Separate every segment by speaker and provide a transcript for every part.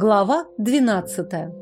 Speaker 1: Глава двенадцатая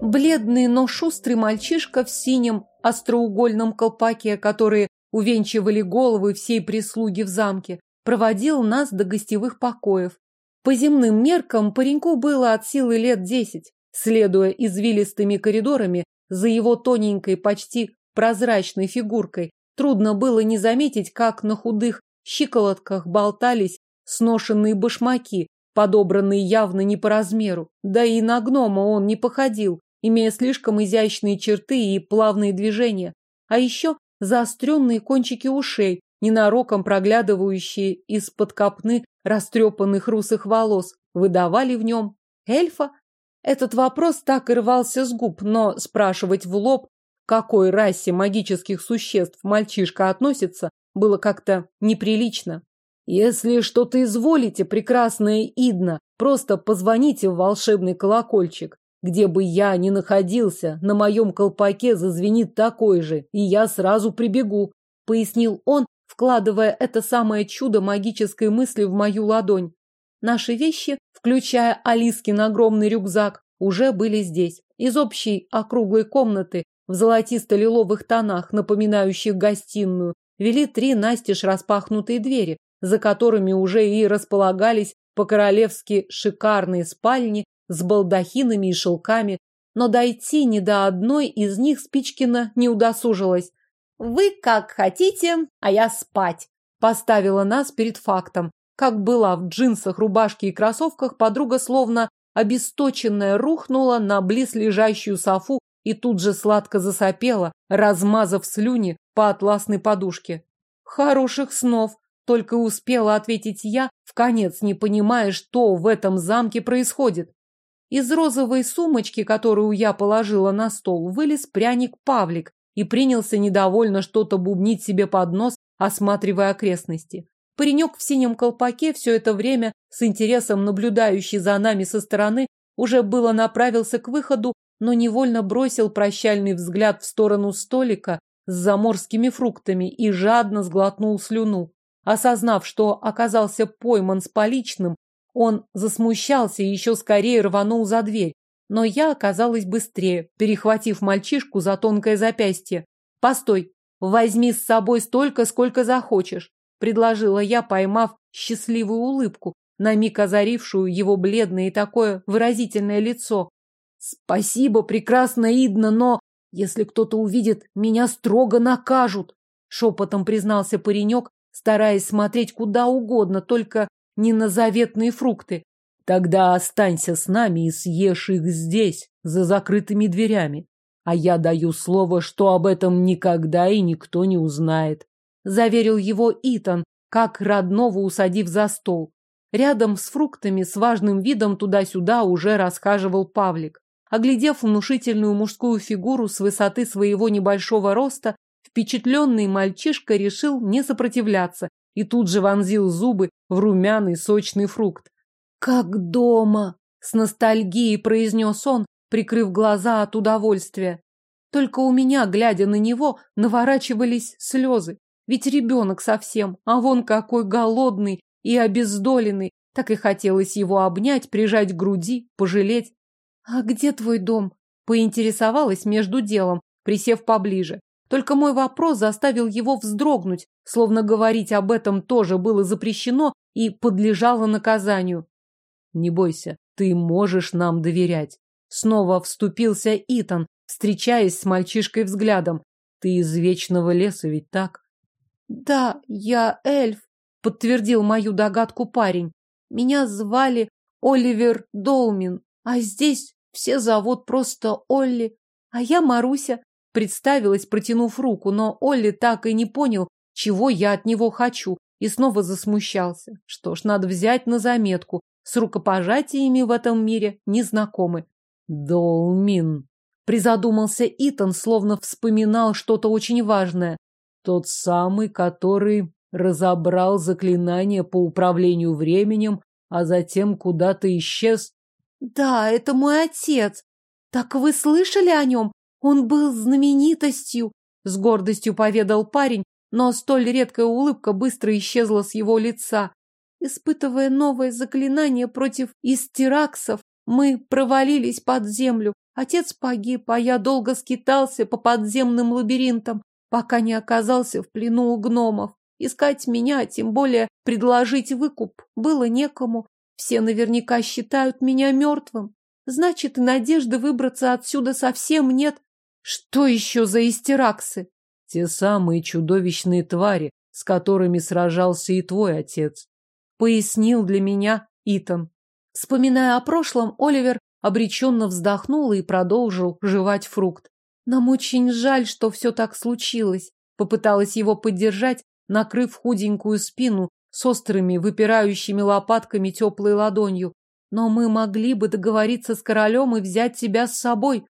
Speaker 1: Бледный, но шустрый мальчишка в синем остроугольном колпаке, которые увенчивали головы всей прислуги в замке, проводил нас до гостевых покоев. По земным меркам пареньку было от силы лет десять. Следуя извилистыми коридорами, за его тоненькой, почти прозрачной фигуркой, трудно было не заметить, как на худых щиколотках болтались сношенные башмаки, подобранные явно не по размеру. Да и на гнома он не походил, имея слишком изящные черты и плавные движения. А еще заостренные кончики ушей, ненароком проглядывающие из-под копны растрепанных русых волос, выдавали в нем эльфа. Этот вопрос так и рвался с губ, но спрашивать в лоб, к какой расе магических существ мальчишка относится, было как-то неприлично. Если что-то изволите, прекрасная Идна, просто позвоните в волшебный колокольчик. Где бы я ни находился, на моем колпаке зазвенит такой же, и я сразу прибегу, пояснил он, вкладывая это самое чудо магической мысли в мою ладонь. Наши вещи, включая Алискин огромный рюкзак, уже были здесь. Из общей округлой комнаты в золотисто-лиловых тонах, напоминающих гостиную, вели три настежь распахнутые двери, за которыми уже и располагались по-королевски шикарные спальни с балдахинами и шелками, но дойти ни до одной из них Спичкина не удосужилась. «Вы как хотите, а я спать», поставила нас перед фактом. Как была в джинсах, рубашке и кроссовках, подруга словно обесточенная рухнула на близлежащую софу и тут же сладко засопела, размазав слюни по атласной подушке. «Хороших снов!» — только успела ответить я, в конец не понимая, что в этом замке происходит. Из розовой сумочки, которую я положила на стол, вылез пряник Павлик и принялся недовольно что-то бубнить себе под нос, осматривая окрестности. Паренек в синем колпаке, все это время с интересом наблюдающий за нами со стороны, уже было направился к выходу, но невольно бросил прощальный взгляд в сторону столика с заморскими фруктами и жадно сглотнул слюну. Осознав, что оказался пойман с поличным, он засмущался и еще скорее рванул за дверь. Но я оказалась быстрее, перехватив мальчишку за тонкое запястье. «Постой, возьми с собой столько, сколько захочешь», предложила я, поймав счастливую улыбку, на миг озарившую его бледное и такое выразительное лицо. «Спасибо, прекрасно Идна, но если кто-то увидит, меня строго накажут», шепотом признался паренек, стараясь смотреть куда угодно, только не на заветные фрукты. Тогда останься с нами и съешь их здесь, за закрытыми дверями. А я даю слово, что об этом никогда и никто не узнает. Заверил его Итан, как родного усадив за стол. Рядом с фруктами с важным видом туда-сюда уже расхаживал Павлик. Оглядев внушительную мужскую фигуру с высоты своего небольшого роста, впечатленный мальчишка решил не сопротивляться и тут же вонзил зубы в румяный сочный фрукт. «Как дома!» — с ностальгией произнес он, прикрыв глаза от удовольствия. Только у меня, глядя на него, наворачивались слезы. Ведь ребенок совсем, а вон какой голодный и обездоленный. Так и хотелось его обнять, прижать к груди, пожалеть. «А где твой дом?» — поинтересовалась между делом, присев поближе. Только мой вопрос заставил его вздрогнуть, словно говорить об этом тоже было запрещено и подлежало наказанию. «Не бойся, ты можешь нам доверять». Снова вступился Итан, встречаясь с мальчишкой взглядом. «Ты из Вечного леса, ведь так?» «Да, я эльф», — подтвердил мою догадку парень. «Меня звали Оливер Долмин, а здесь все зовут просто Олли, а я Маруся. Представилась, протянув руку, но Олли так и не понял, чего я от него хочу, и снова засмущался. Что ж, надо взять на заметку. С рукопожатиями в этом мире не знакомы. Долмин. Призадумался Итан, словно вспоминал что-то очень важное. Тот самый, который разобрал заклинание по управлению временем, а затем куда-то исчез. Да, это мой отец. Так вы слышали о нем? Он был знаменитостью, с гордостью поведал парень, но столь редкая улыбка быстро исчезла с его лица. Испытывая новое заклинание против истераксов, мы провалились под землю. Отец погиб, а я долго скитался по подземным лабиринтам, пока не оказался в плену у гномов. Искать меня, тем более предложить выкуп, было некому. Все наверняка считают меня мертвым. Значит, надежды выбраться отсюда совсем нет. Что еще за истераксы?
Speaker 2: Те самые чудовищные твари, с которыми сражался и твой отец.
Speaker 1: Пояснил для меня Итан. Вспоминая о прошлом, Оливер обреченно вздохнул и продолжил жевать фрукт. Нам очень жаль, что все так случилось. Попыталась его поддержать, накрыв худенькую спину с острыми, выпирающими лопатками теплой ладонью. Но мы могли бы договориться с королем и взять тебя с собой.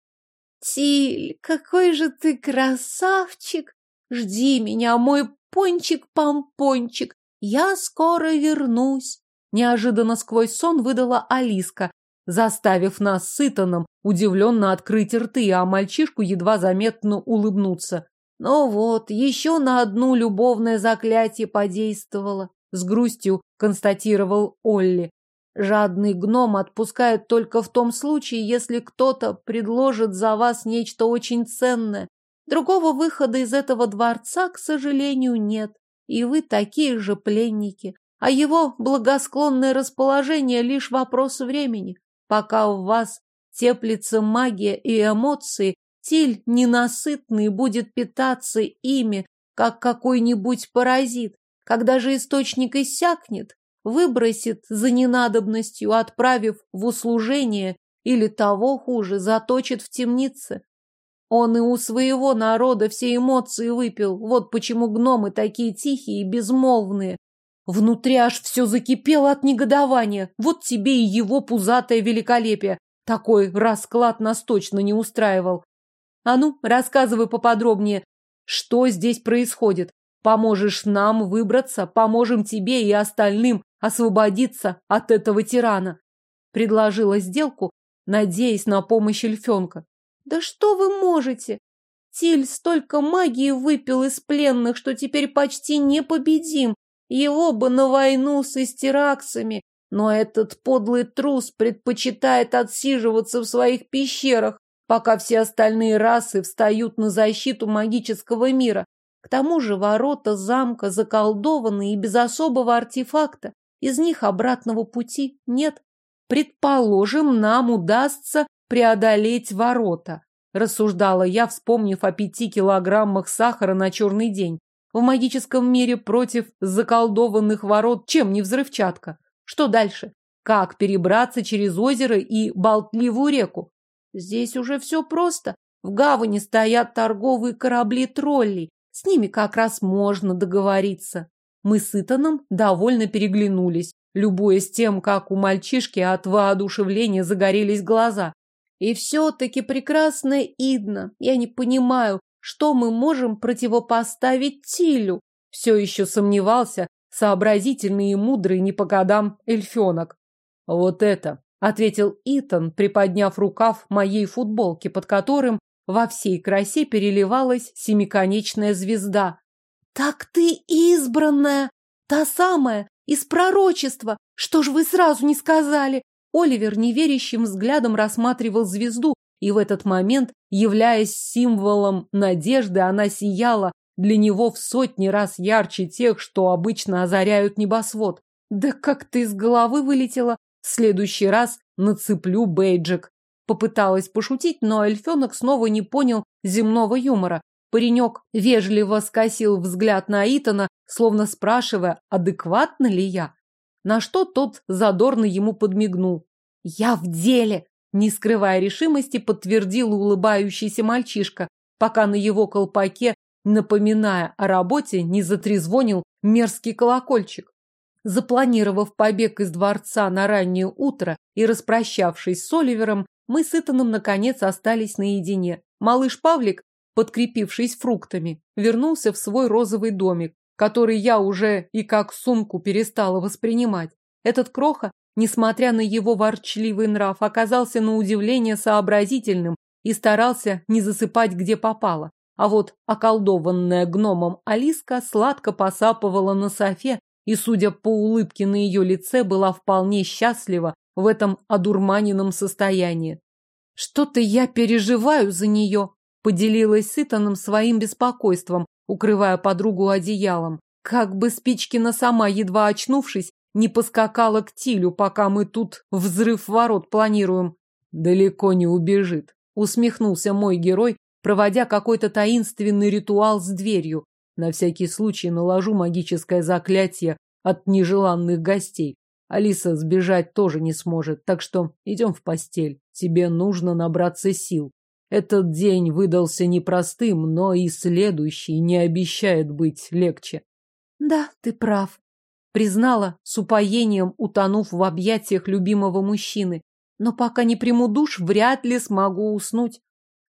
Speaker 1: Тиль, какой же ты красавчик! Жди меня, мой пончик-помпончик, я скоро вернусь. Неожиданно сквозь сон выдала Алиска, заставив нас с Итаном удивленно открыть рты, а мальчишку едва заметно улыбнуться. Ну вот, еще на одну любовное заклятие подействовало, с грустью констатировал Олли. Жадный гном отпускает только в том случае, если кто-то предложит за вас нечто очень ценное. Другого выхода из этого дворца, к сожалению, нет. И вы такие же пленники. А его благосклонное расположение лишь вопрос времени. Пока у вас теплится магия и эмоции, Тиль ненасытный будет питаться ими, как какой-нибудь паразит. Когда же источник иссякнет, выбросит за ненадобностью, отправив в услужение или того хуже, заточит в темнице. Он и у своего народа все эмоции выпил, вот почему гномы такие тихие и безмолвные. Внутри аж все закипело от негодования, вот тебе и его пузатое великолепие. Такой расклад нас точно не устраивал. А ну, рассказывай поподробнее, что здесь происходит. Поможешь нам выбраться, поможем тебе и остальным освободиться от этого тирана. Предложила сделку, надеясь на помощь эльфенка. Да что вы можете? Тиль столько магии выпил из пленных, что теперь почти непобедим. Его бы на войну с истераксами. Но этот подлый трус предпочитает отсиживаться в своих пещерах, пока все остальные расы встают на защиту магического мира. К тому же ворота замка заколдованы и без особого артефакта. Из них обратного пути нет. Предположим, нам удастся преодолеть ворота, рассуждала я, вспомнив о пяти килограммах сахара на черный день. В магическом мире против заколдованных ворот чем не взрывчатка? Что дальше? Как перебраться через озеро и болтливую реку? Здесь уже все просто. В гавани стоят торговые корабли троллей. С ними как раз можно договориться. Мы с Итаном довольно переглянулись, любуясь тем, как у мальчишки от воодушевления загорелись глаза. И все-таки прекрасная Идна. Я не понимаю, что мы можем противопоставить Тилю. Все еще сомневался сообразительный и мудрый не по годам эльфенок. Вот это, ответил Итан, приподняв рукав моей футболки, под которым во всей красе переливалась семиконечная звезда. Так ты избранная, та самая, из пророчества. Что ж вы сразу не сказали? Оливер неверящим взглядом рассматривал звезду, и в этот момент, являясь символом надежды, она сияла для него в сотни раз ярче тех, что обычно озаряют небосвод. Да как ты из головы вылетела? В следующий раз нацеплю бейджик. Попыталась пошутить, но эльфенок снова не понял земного юмора. Паренек вежливо скосил взгляд на Итана, словно спрашивая, адекватно ли я. На что тот задорно ему подмигнул. «Я в деле!» Не скрывая решимости, подтвердил улыбающийся мальчишка, пока на его колпаке, напоминая о работе, не затрезвонил мерзкий колокольчик. Запланировав побег из дворца на раннее утро и распрощавшись с Оливером, мы с Итаном наконец остались наедине. Малыш Павлик подкрепившись фруктами, вернулся в свой розовый домик, который я уже и как сумку перестала воспринимать. Этот кроха, несмотря на его ворчливый нрав, оказался на удивление сообразительным и старался не засыпать где попало. А вот околдованная гномом Алиска сладко посапывала на софе и, судя по улыбке на ее лице, была вполне счастлива в этом одурманенном состоянии. «Что-то я переживаю за нее», — поделилась с своим беспокойством, укрывая подругу одеялом. Как бы Спичкина сама, едва очнувшись, не поскакала к Тилю, пока мы тут взрыв ворот планируем.
Speaker 2: Далеко не убежит, усмехнулся мой герой, проводя какой-то таинственный ритуал с дверью. На всякий случай наложу магическое заклятие от нежеланных гостей. Алиса сбежать тоже не сможет, так что идем в постель. Тебе нужно набраться сил. Этот день выдался непростым, но и следующий не обещает быть легче.
Speaker 1: Да, ты прав. Признала, с упоением утонув в объятиях любимого мужчины. Но пока не приму душ, вряд ли смогу уснуть.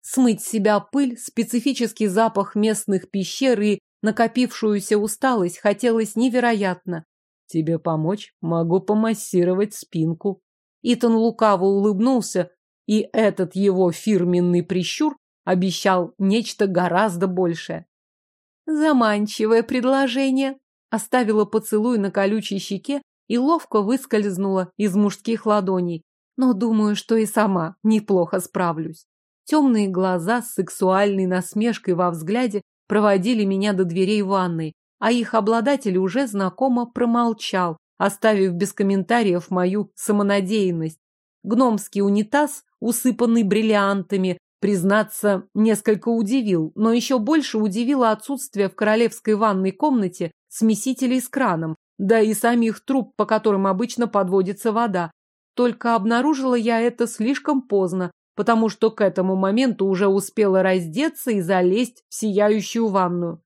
Speaker 1: Смыть с себя пыль, специфический запах местных пещер и накопившуюся усталость хотелось невероятно.
Speaker 2: Тебе помочь? Могу помассировать спинку.
Speaker 1: Итан лукаво улыбнулся, и этот его фирменный прищур обещал нечто гораздо большее. Заманчивое предложение. Оставила поцелуй на колючей щеке и ловко выскользнула из мужских ладоней. Но думаю, что и сама неплохо справлюсь. Темные глаза с сексуальной насмешкой во взгляде проводили меня до дверей ванной, а их обладатель уже знакомо промолчал, оставив без комментариев мою самонадеянность. Гномский унитаз, усыпанный бриллиантами, признаться, несколько удивил, но еще больше удивило отсутствие в королевской ванной комнате смесителей с краном, да и самих труб, по которым обычно подводится вода. Только обнаружила я это слишком поздно, потому что к этому моменту уже успела раздеться и залезть в сияющую ванную.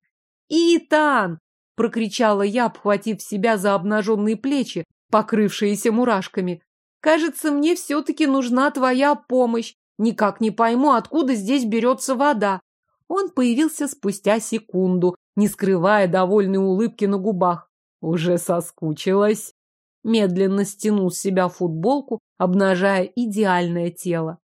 Speaker 1: «Итан!» – прокричала я, обхватив себя за обнаженные плечи, покрывшиеся мурашками. «Кажется, мне все-таки нужна твоя помощь. Никак не пойму, откуда здесь берется вода». Он появился спустя секунду, не скрывая довольной улыбки на губах.
Speaker 2: «Уже соскучилась?»
Speaker 1: Медленно стянул с себя футболку, обнажая идеальное тело.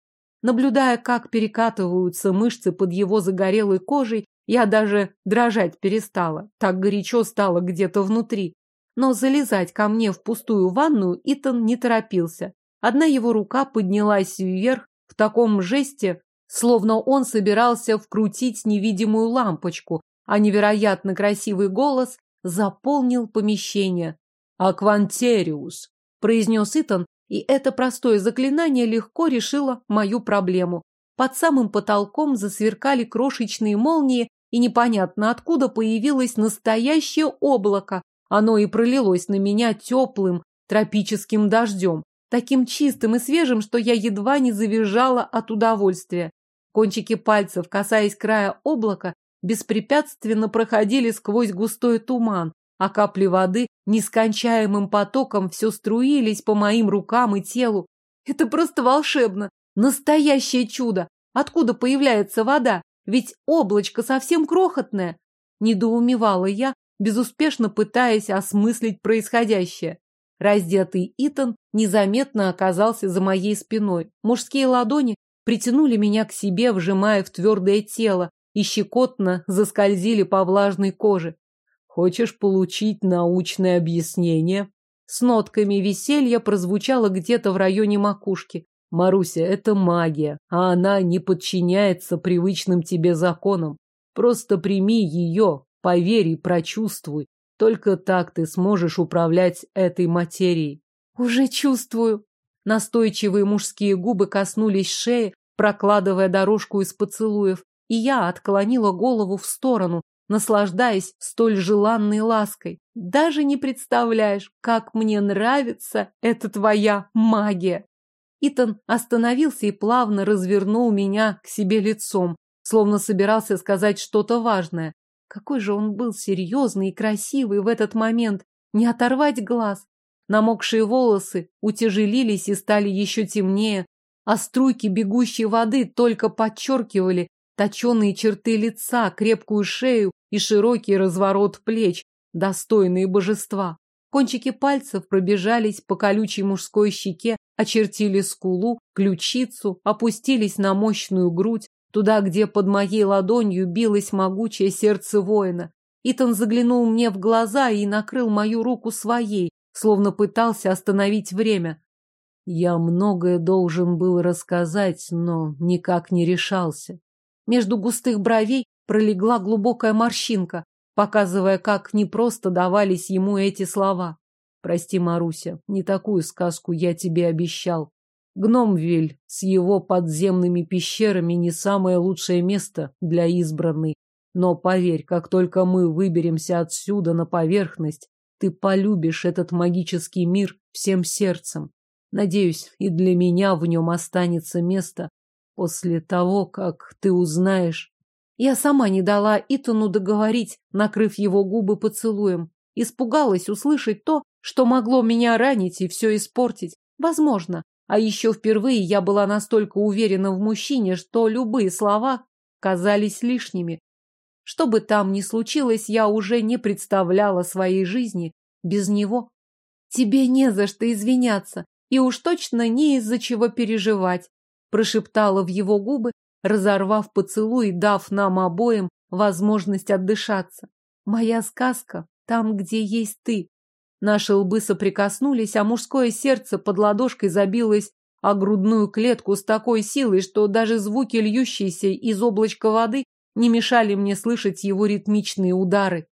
Speaker 1: Наблюдая, как перекатываются мышцы под его загорелой кожей, я даже дрожать перестала. Так горячо стало где-то внутри. Но залезать ко мне в пустую ванную Итан не торопился. Одна его рука поднялась вверх в таком жесте, словно он собирался вкрутить невидимую лампочку, а невероятно красивый голос заполнил помещение.
Speaker 2: «Аквантериус», — произнес Итан, и это простое заклинание легко решило мою проблему. Под самым потолком засверкали крошечные молнии, и непонятно откуда появилось настоящее облако. Оно и пролилось на меня теплым тропическим дождем, таким чистым и свежим, что я едва не завизжала от удовольствия. Кончики пальцев, касаясь края облака, беспрепятственно проходили сквозь густой туман, а капли воды нескончаемым потоком все струились по моим рукам и телу. Это просто волшебно, настоящее чудо. Откуда появляется вода? Ведь облачко совсем крохотное. Недоумевала я, безуспешно пытаясь осмыслить происходящее. Раздетый Итан незаметно оказался за моей спиной. Мужские ладони притянули меня к себе, вжимая в твердое тело, и щекотно заскользили по влажной коже. Хочешь получить научное объяснение? С нотками веселья прозвучало где-то в районе макушки. Маруся, это магия, а она не подчиняется привычным тебе законам. Просто прими ее, поверь и прочувствуй. Только так ты сможешь управлять этой материей.
Speaker 1: Уже чувствую. Настойчивые мужские губы коснулись шеи, прокладывая дорожку из поцелуев, и я отклонила голову в сторону, наслаждаясь столь желанной лаской. Даже не представляешь, как мне нравится эта твоя магия. Итан остановился и плавно развернул меня к себе лицом, словно собирался сказать что-то важное. Какой же он был серьезный и красивый в этот момент, не оторвать глаз. Намокшие волосы утяжелились и стали еще темнее, а струйки бегущей воды только подчеркивали точеные черты лица, крепкую шею и широкий разворот плеч, достойные божества. Кончики пальцев пробежались по колючей мужской щеке, очертили скулу, ключицу, опустились на мощную грудь, туда, где под моей ладонью билось могучее сердце воина. Итан заглянул мне в глаза и накрыл мою руку своей, словно пытался остановить время.
Speaker 2: Я многое должен был рассказать, но никак не решался.
Speaker 1: Между густых бровей пролегла глубокая морщинка, показывая, как непросто давались ему эти слова.
Speaker 2: Прости, Маруся, не такую сказку я тебе обещал. Гномвиль с его подземными пещерами не самое лучшее место для избранной. Но поверь, как только мы выберемся отсюда на поверхность, ты полюбишь этот магический мир всем сердцем. Надеюсь, и для меня в нем останется место после того, как ты узнаешь.
Speaker 1: Я сама не дала Итану договорить, накрыв его губы поцелуем. Испугалась услышать то, что могло меня ранить и все испортить. Возможно. А еще впервые я была настолько уверена в мужчине, что любые слова казались лишними. Что бы там ни случилось, я уже не представляла своей жизни без него. Тебе не за что извиняться, и уж точно не из-за чего переживать, прошептала в его губы, разорвав поцелуй, дав нам обоим возможность отдышаться. Моя сказка там, где есть ты. Наши лбы соприкоснулись, а мужское сердце под ладошкой забилось о грудную клетку с такой силой, что даже звуки, льющиеся из облачка воды, не мешали мне слышать его ритмичные удары.